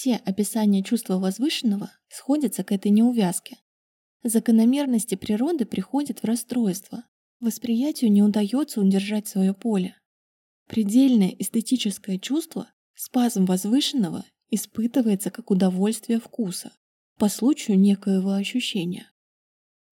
Все описания чувства возвышенного сходятся к этой неувязке. Закономерности природы приходят в расстройство. Восприятию не удается удержать свое поле. Предельное эстетическое чувство, спазм возвышенного, испытывается как удовольствие вкуса, по случаю некоего ощущения.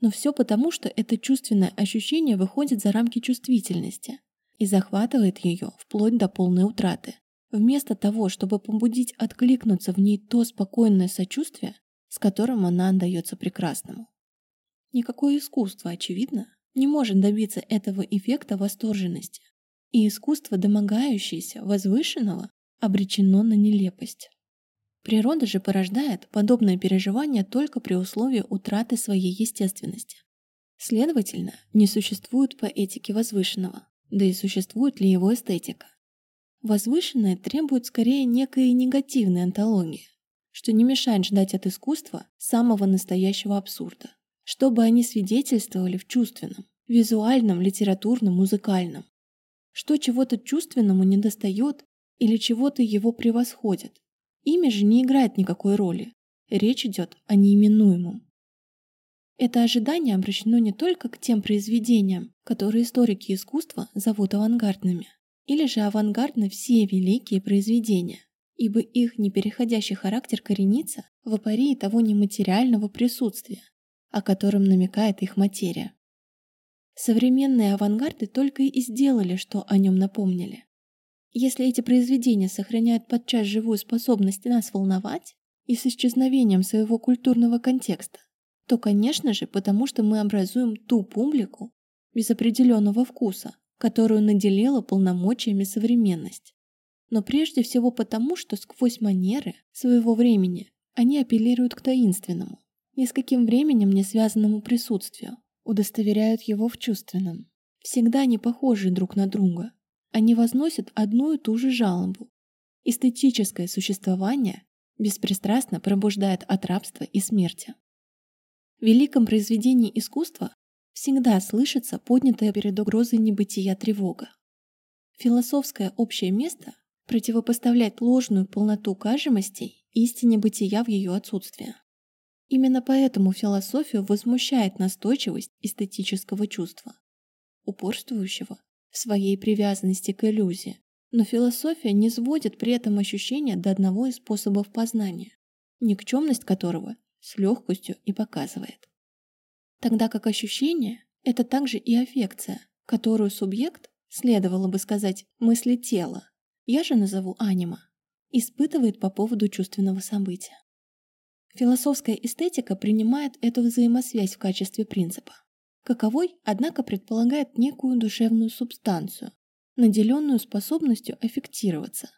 Но все потому, что это чувственное ощущение выходит за рамки чувствительности и захватывает ее вплоть до полной утраты. Вместо того, чтобы побудить откликнуться в ней то спокойное сочувствие, с которым она отдается прекрасному. Никакое искусство, очевидно, не может добиться этого эффекта восторженности, и искусство, домогающееся возвышенного, обречено на нелепость. Природа же порождает подобное переживание только при условии утраты своей естественности. Следовательно, не существует поэтики возвышенного, да и существует ли его эстетика. Возвышенное требует скорее некой негативной антологии, что не мешает ждать от искусства самого настоящего абсурда, чтобы они свидетельствовали в чувственном, визуальном, литературном, музыкальном, что чего-то чувственному недостает или чего-то его превосходит, Имя же не играет никакой роли. Речь идет о неименуемом. Это ожидание обращено не только к тем произведениям, которые историки искусства зовут авангардными, или же авангардны все великие произведения, ибо их непереходящий характер коренится в апарии того нематериального присутствия, о котором намекает их материя. Современные авангарды только и сделали, что о нем напомнили. Если эти произведения сохраняют подчас живую способность нас волновать и с исчезновением своего культурного контекста, то, конечно же, потому что мы образуем ту публику без определенного вкуса, которую наделила полномочиями современность. Но прежде всего потому, что сквозь манеры своего времени они апеллируют к таинственному, ни с каким временем не связанному присутствию, удостоверяют его в чувственном. Всегда не похожи друг на друга, они возносят одну и ту же жалобу. Эстетическое существование беспристрастно пробуждает от рабства и смерти. В великом произведении искусства всегда слышится поднятая перед угрозой небытия тревога. Философское общее место противопоставляет ложную полноту кажемостей истине бытия в ее отсутствии. Именно поэтому философию возмущает настойчивость эстетического чувства, упорствующего своей привязанности к иллюзии. Но философия не сводит при этом ощущения до одного из способов познания, никчемность которого с легкостью и показывает. Тогда как ощущение – это также и аффекция, которую субъект, следовало бы сказать, мысли тела, я же назову анима, испытывает по поводу чувственного события. Философская эстетика принимает эту взаимосвязь в качестве принципа. Каковой, однако, предполагает некую душевную субстанцию, наделенную способностью аффектироваться,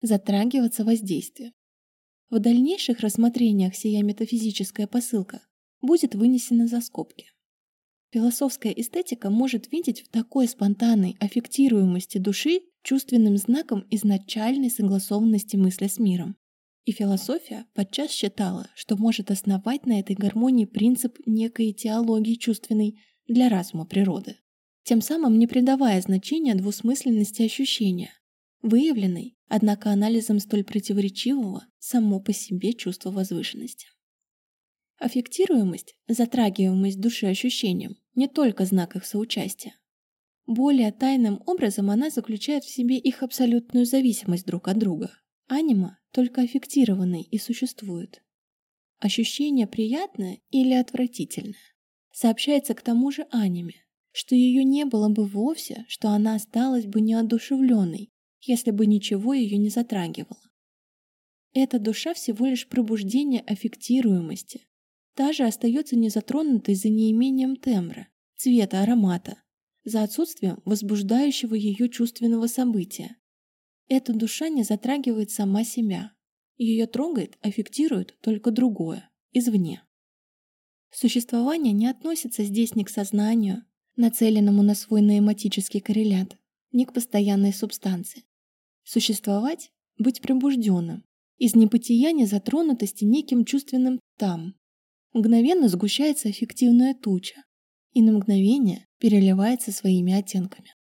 затрагиваться воздействием. В дальнейших рассмотрениях сия метафизическая посылка будет вынесена за скобки. Философская эстетика может видеть в такой спонтанной аффектируемости души чувственным знаком изначальной согласованности мысли с миром. И философия подчас считала, что может основать на этой гармонии принцип некой теологии чувственной для разума природы, тем самым не придавая значения двусмысленности ощущения, выявленной, однако анализом столь противоречивого само по себе чувства возвышенности. Аффектируемость, затрагиваемость души ощущением – не только знак их соучастия. Более тайным образом она заключает в себе их абсолютную зависимость друг от друга. Анима только аффектированной и существует. Ощущение приятное или отвратительное сообщается к тому же аниме, что ее не было бы вовсе, что она осталась бы неодушевленной, если бы ничего ее не затрагивало. Эта душа всего лишь пробуждение аффектируемости. Та же остается незатронутой за неимением тембра, цвета, аромата, за отсутствием возбуждающего ее чувственного события. Эта душа не затрагивает сама себя. Ее трогает, аффектирует только другое, извне. Существование не относится здесь ни к сознанию, нацеленному на свой наэматический коррелят, ни к постоянной субстанции. Существовать — быть пробужденным, из небытия незатронутости неким чувственным «там». Мгновенно сгущается эффективная туча, и на мгновение переливается своими оттенками.